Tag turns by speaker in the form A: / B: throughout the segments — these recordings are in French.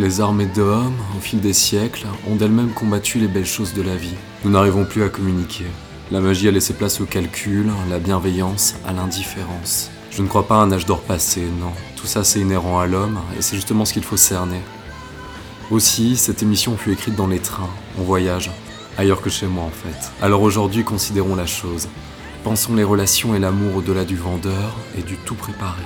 A: Les armées d'hommes, au fil des siècles, ont d'elles-mêmes combattu les belles choses de la vie. Nous n'arrivons plus à communiquer. La magie a laissé place au calcul, la bienveillance, à l'indifférence. Je ne crois pas à un âge d'or passé, non. Tout ça c'est inhérent à l'homme, et c'est justement ce qu'il faut cerner. Aussi, cette émission fut écrite dans les trains, en voyage, ailleurs que chez moi en fait. Alors aujourd'hui, considérons la chose. Pensons les relations et l'amour au-delà du vendeur et du tout préparé.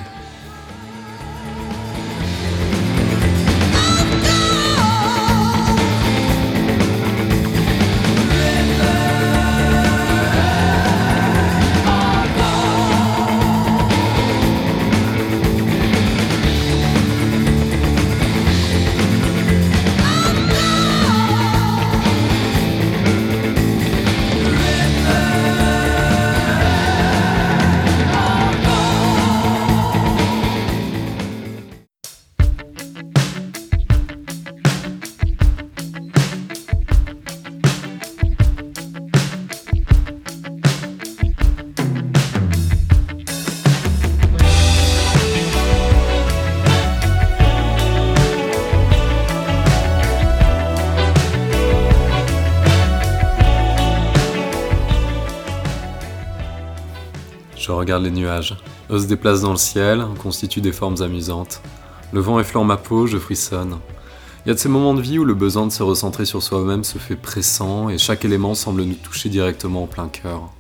A: Je regarde les nuages. Eux se déplacent dans le ciel, constituent des formes amusantes. Le vent effleure ma peau, je frissonne. Il y a de ces moments de vie où le besoin de se recentrer sur soi-même se fait pressant et chaque élément semble nous toucher directement en plein cœur.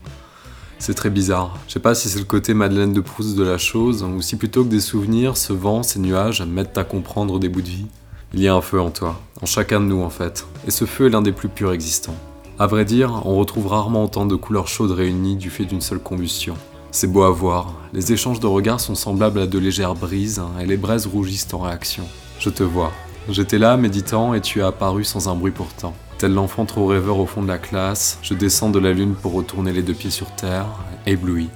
A: C'est très bizarre. Je sais pas si c'est le côté Madeleine de Proust de la chose ou si plutôt que des souvenirs, ce vent, ces nuages m'aident à comprendre des bouts de vie. Il y a un feu en toi, en chacun de nous en fait, et ce feu est l'un des plus purs existants. À vrai dire, on retrouve rarement autant de couleurs chaudes réunies du fait d'une seule combustion. C'est beau à voir, les échanges de regards sont semblables à de légères brises et les braises rougissent en réaction. Je te vois. J'étais là méditant et tu es apparu sans un bruit pourtant. Tel l'enfant trop rêveur au fond de la classe, je descends de la lune pour retourner les deux pieds sur terre, ébloui.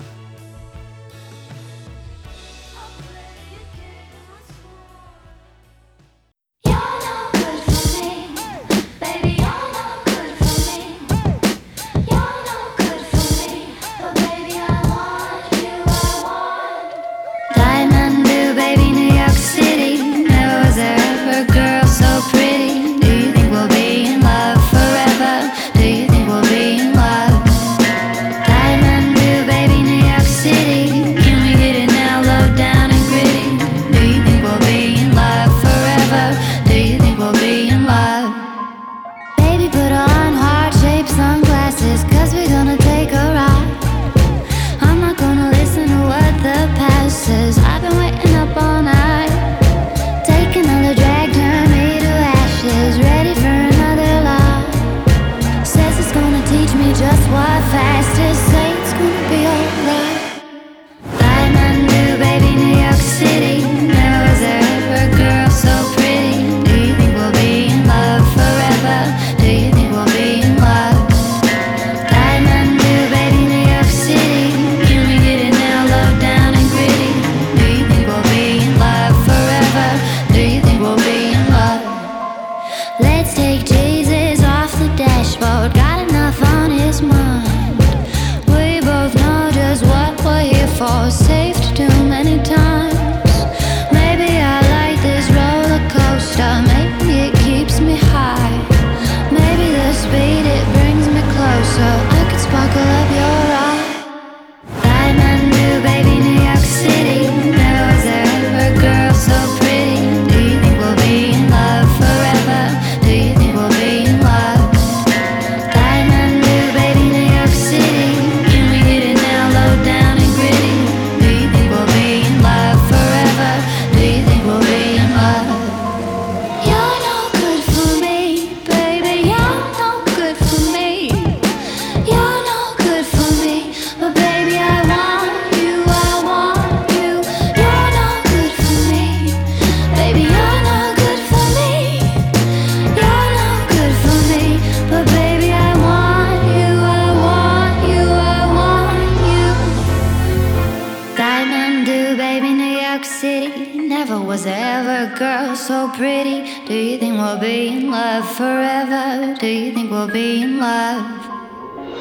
B: York City. Never was ever a girl so pretty. Do you think we'll be in love forever? Do you think we'll be in love?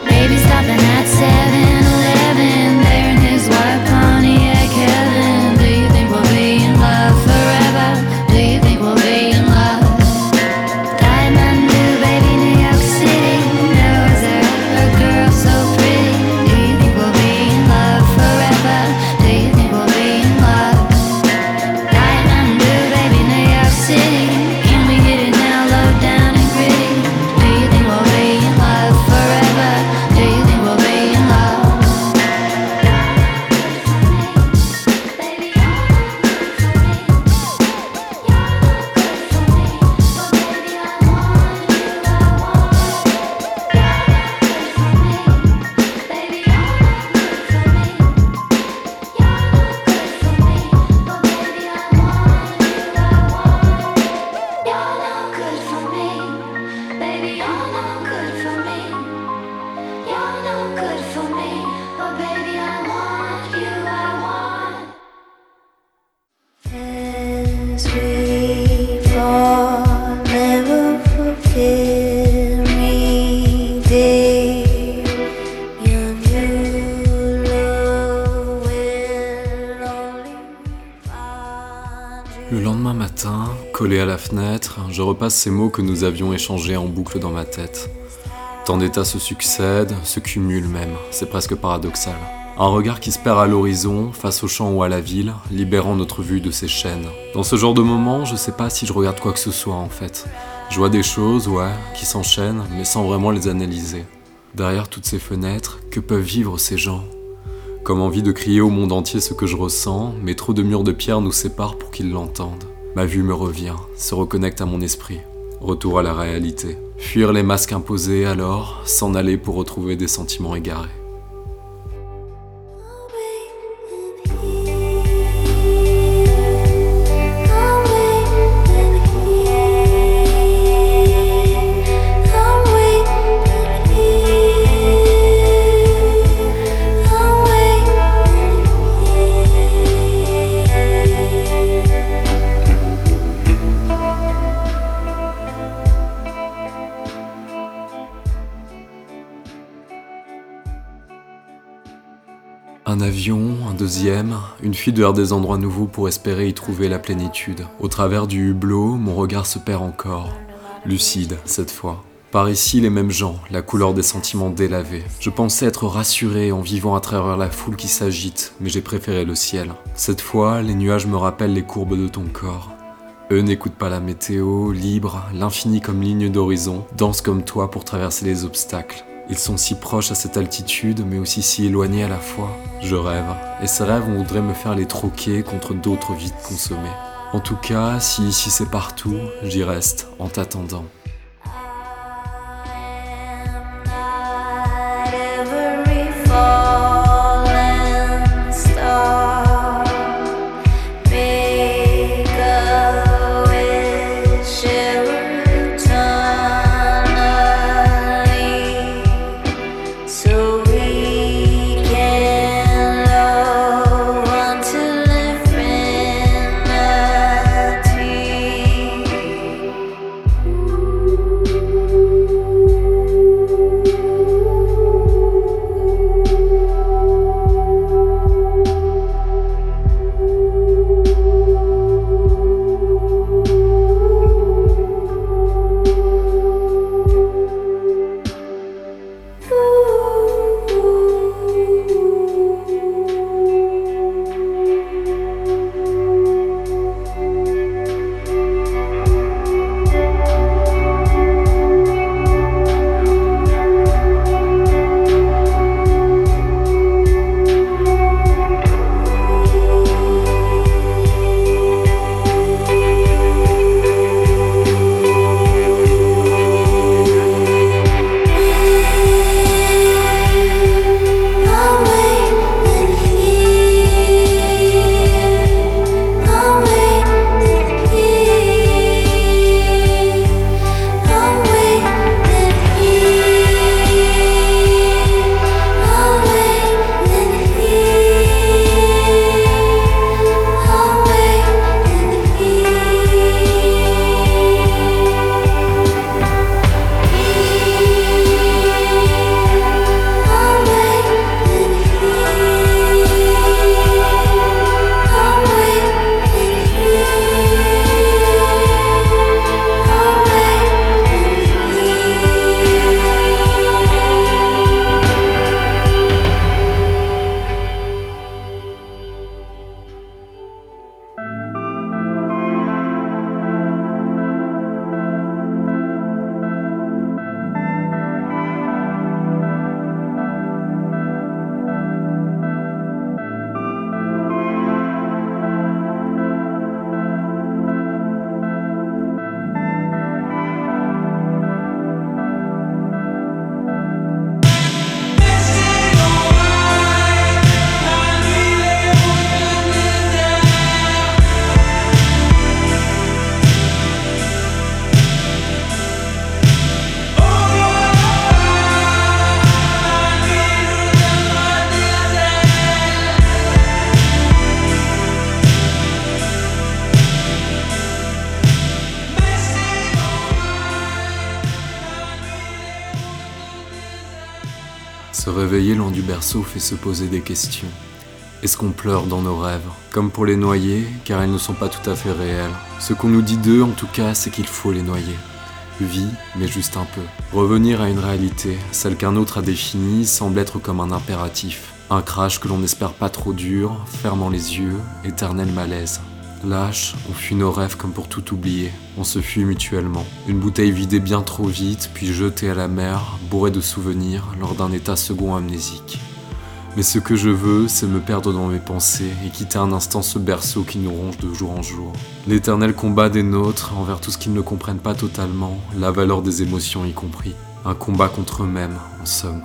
B: Baby stopping at 7-Eleven There in his white
C: je repasse ces mots que nous avions échangés en boucle dans ma tête. Tant d'états se succèdent, se cumulent même, c'est presque paradoxal. Un regard qui se perd à l'horizon, face au champ ou à la ville, libérant notre vue de ces chaînes. Dans ce genre de moment, je sais pas si je regarde quoi que ce soit en fait. Je vois des choses, ouais, qui s'enchaînent, mais sans vraiment les analyser. Derrière toutes ces fenêtres, que peuvent vivre ces gens? Comme envie de crier au monde entier ce que je ressens, mais trop de murs de pierre nous séparent pour qu'ils l'entendent. Ma vue me revient, se reconnecte à mon esprit. Retour à la réalité. Fuir les masques imposés alors, s'en aller pour retrouver des sentiments égarés. Deuxième, une fuite vers des endroits nouveaux pour espérer y trouver la plénitude. Au travers du hublot, mon regard se perd encore. Lucide, cette fois. Par ici, les mêmes gens, la couleur des sentiments délavés. Je pensais être rassuré en vivant à travers la foule qui s'agite, mais j'ai préféré le ciel. Cette fois, les nuages me rappellent les courbes de ton corps. Eux n'écoutent pas la météo, libre, l'infini comme ligne d'horizon, dansent comme toi pour traverser les obstacles. Ils sont si proches à cette altitude, mais aussi si éloignés à la fois. Je rêve, et ces rêves, on voudrait me faire les troquer contre d'autres vides consommées. En tout cas, si ici c'est partout, j'y reste en t'attendant. Berceau fait se poser des questions. Est-ce qu'on pleure dans nos rêves Comme pour les noyer, car elles ne sont pas tout à fait réelles? Ce qu'on nous dit d'eux, en tout cas, c'est qu'il faut les noyer. Vie, mais juste un peu. Revenir à une réalité, celle qu'un autre a définie, semble être comme un impératif. Un crash que l'on n'espère pas trop dur, fermant les yeux, éternel malaise. Lâche, on fuit nos rêves comme pour tout oublier. On se fuit mutuellement. Une bouteille vidée bien trop vite, puis jetée à la mer, bourrée de souvenirs, lors d'un état second amnésique. Mais ce que je veux, c'est me perdre dans mes pensées et quitter un instant ce berceau qui nous ronge de jour en jour. L'éternel combat des nôtres envers tout ce qu'ils ne comprennent pas totalement, la valeur des émotions y compris. Un combat contre eux-mêmes, en somme.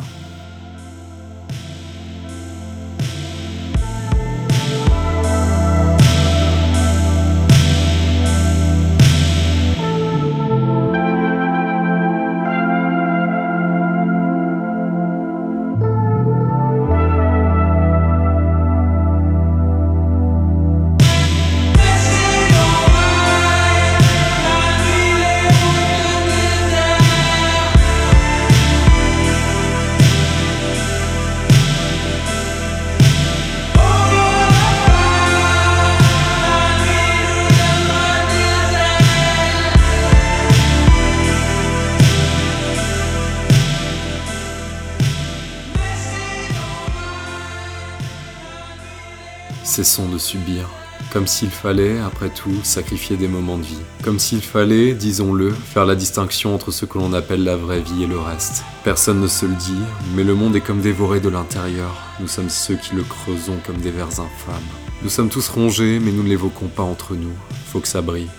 C: De subir. Comme s'il fallait, après tout, sacrifier des moments de vie. Comme s'il fallait, disons-le, faire la distinction entre ce que l'on appelle la vraie vie et le reste. Personne ne se le dit, mais le monde est comme dévoré de l'intérieur. Nous sommes ceux qui le creusons comme des vers infâmes. Nous sommes tous rongés, mais nous ne l'évoquons pas entre nous. Faut que ça brille.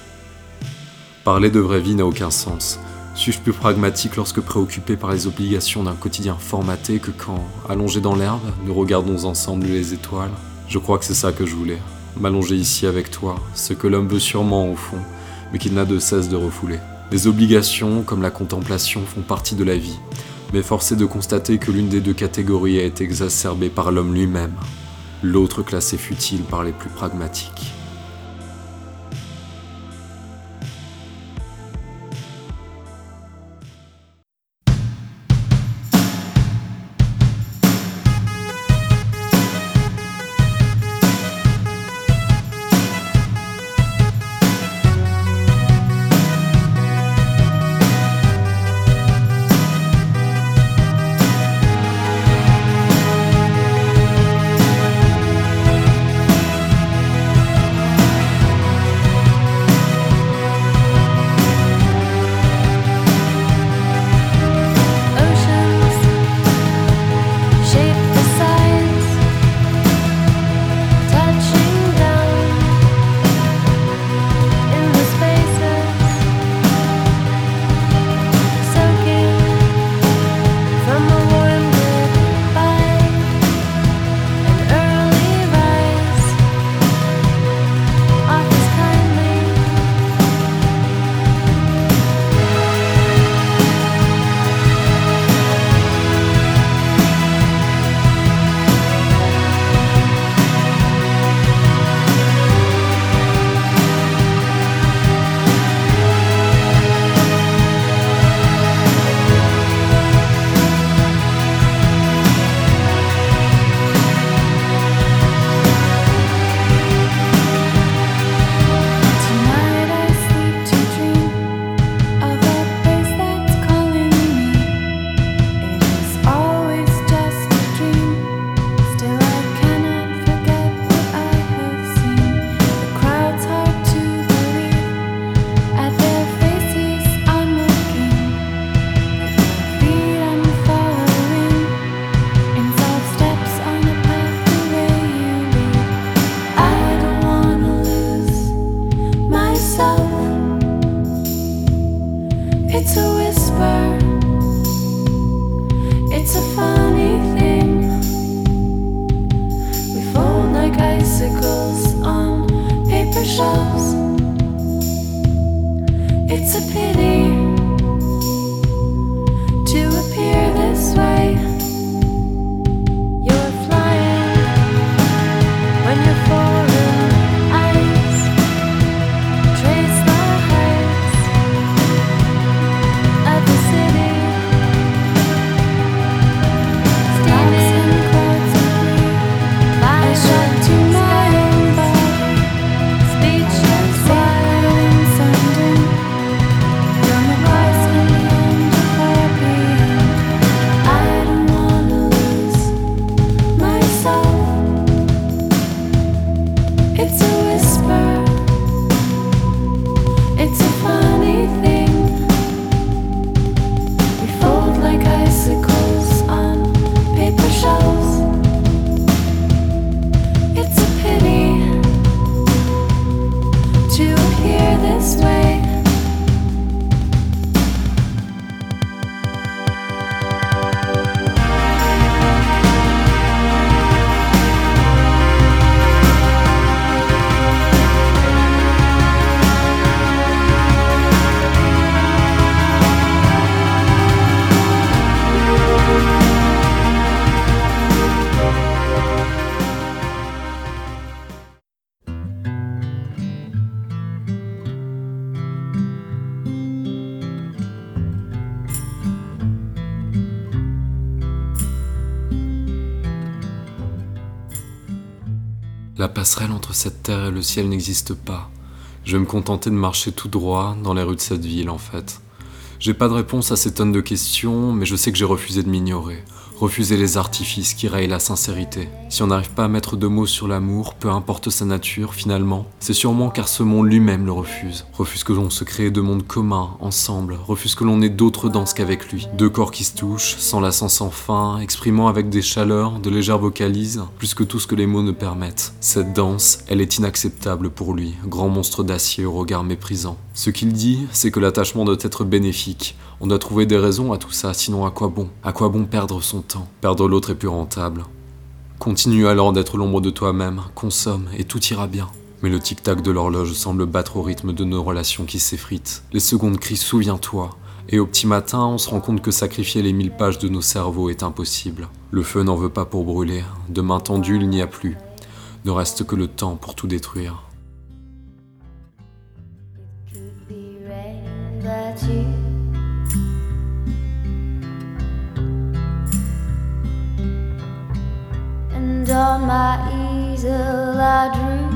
C: Parler de vraie vie n'a aucun sens. Suis-je plus pragmatique lorsque préoccupé par les obligations d'un quotidien formaté que quand, allongés dans l'herbe, nous regardons ensemble les étoiles? Je crois que c'est ça que je voulais. M'allonger ici avec toi, ce que l'homme veut sûrement au fond, mais qu'il n'a de cesse de refouler. Les obligations, comme la contemplation, font partie de la vie, mais force est de constater que l'une des deux catégories a été exacerbée par l'homme lui-même, l'autre classée futile par les plus pragmatiques. La passerelle entre cette terre et le ciel n'existe pas. Je vais me contenter de marcher tout droit dans les rues de cette ville en fait. J'ai pas de réponse à ces tonnes de questions, mais je sais que j'ai refusé de m'ignorer. Refuser les artifices qui rayent la sincérité. Si on n'arrive pas à mettre de mots sur l'amour, peu importe sa nature, finalement, c'est sûrement car ce monde lui-même le refuse. Refuse que l'on se crée deux mondes communs, ensemble. Refuse que l'on ait d'autres danses qu'avec lui. Deux corps qui se touchent, s'enlaçant sans fin, exprimant avec des chaleurs, de légères vocalises, plus que tout ce que les mots ne permettent. Cette danse, elle est inacceptable pour lui, grand monstre d'acier au regard méprisant. Ce qu'il dit, c'est que l'attachement doit être bénéfique. On doit trouver des raisons à tout ça, sinon à quoi bon À quoi bon perdre son temps? Perdre l'autre est plus rentable. Continue alors d'être l'ombre de toi-même, consomme, et tout ira bien. Mais le tic-tac de l'horloge semble battre au rythme de nos relations qui s'effritent. Les secondes crient Souviens-toi. Et au petit matin, on se rend compte que sacrifier les mille pages de nos cerveaux est impossible. Le feu n'en veut pas pour brûler. De main tendue, il n'y a plus. Ne reste que le temps pour tout détruire.
A: On my easel I drew.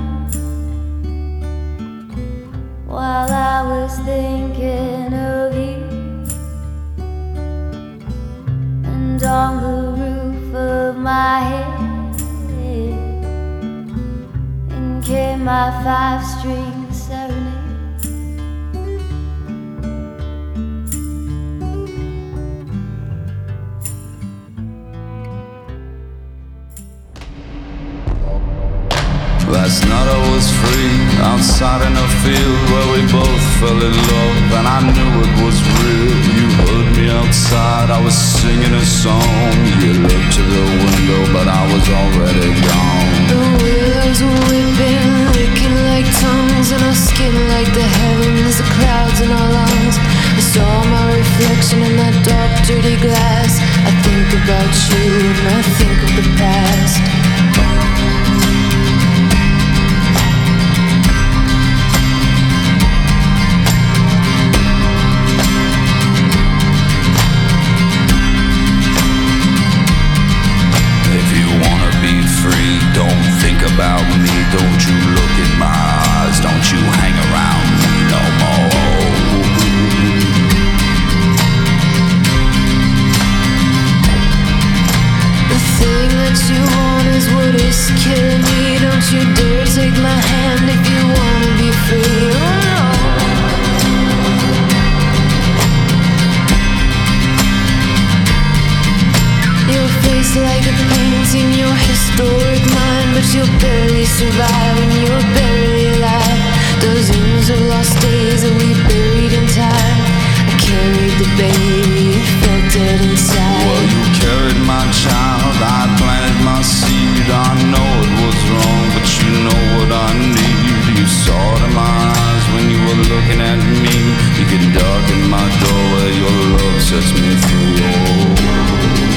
A: While I was thinking of you. And on the roof of my head in came my five string
D: Last night I was free outside in a field where we both fell in love, and I knew it was real. You heard me outside, I was singing a song. You looked to the window, but I was already gone.
E: The willows were whipping, licking like tongues, and our skin like the heavens, the clouds in our lungs. I saw my reflection in that dark, dirty glass. I think about you and I think of the past.
D: Don't you
E: Like a painting, your historic mind, but you'll barely survive and you're barely alive. Dozens of lost days that we buried in time. I carried the baby, it felt dead inside.
D: Well, you carried my child, I planted my seed. I know it was wrong, but you know what I need. You saw it in my eyes when you were looking at me. You can darken my doorway, your love sets me free. Oh.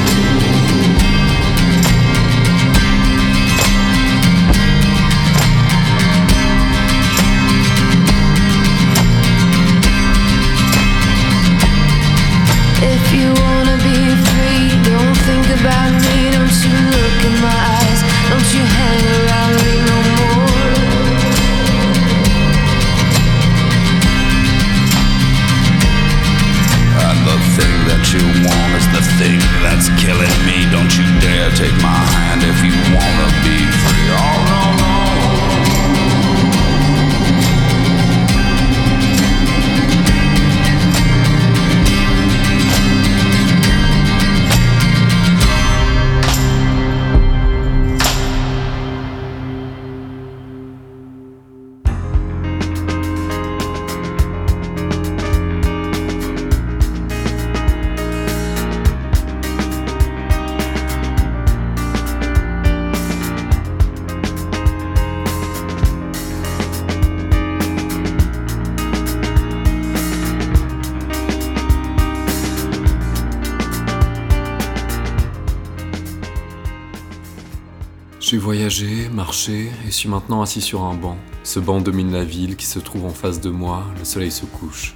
C: J'ai voyagé, marché et suis maintenant assis sur un banc. Ce banc domine la ville qui se trouve en face de moi, le soleil se couche.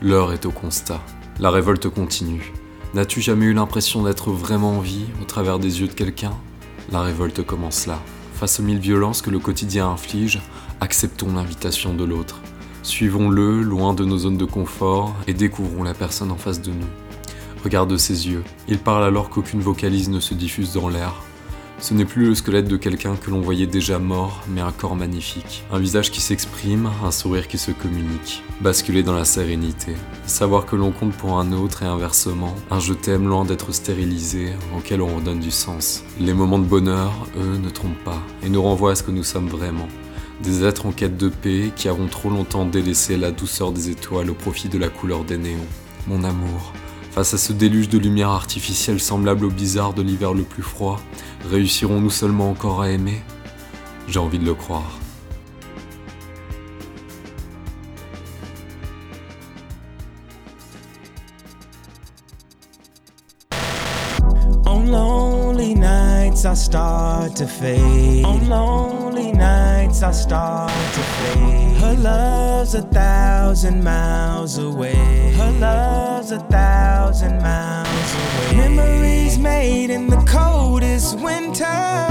C: L'heure est au constat. La révolte continue. N'as-tu jamais eu l'impression d'être vraiment en vie au travers des yeux de quelqu'un? La révolte commence là. Face aux mille violences que le quotidien inflige, acceptons l'invitation de l'autre. Suivons-le loin de nos zones de confort et découvrons la personne en face de nous. Regarde ses yeux. Il parle alors qu'aucune vocalise ne se diffuse dans l'air. Ce n'est plus le squelette de quelqu'un que l'on voyait déjà mort, mais un corps magnifique. Un visage qui s'exprime, un sourire qui se communique. Basculer dans la sérénité. Savoir que l'on compte pour un autre et inversement. Un je t'aime loin d'être stérilisé, auquel on redonne du sens. Les moments de bonheur, eux, ne trompent pas et nous renvoient à ce que nous sommes vraiment. Des êtres en quête de paix qui avons trop longtemps délaissé la douceur des étoiles au profit de la couleur des néons. Mon amour, face à ce déluge de lumière artificielle semblable au blizzard de l'hiver le plus froid, réussirons-nous seulement encore à aimer? J'ai envie de le croire.
F: Nights I start to fade. On lonely nights I start to fade. Her love's a thousand miles away. Her love's a thousand miles away. Memories made in the coldest winter.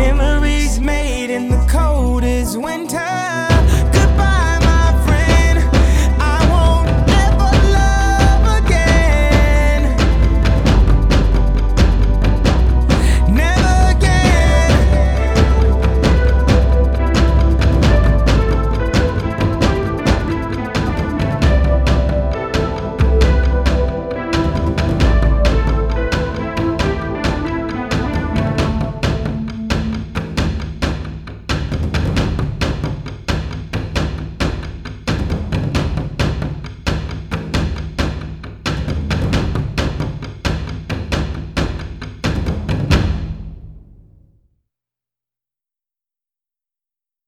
F: Memories made in the coldest winter.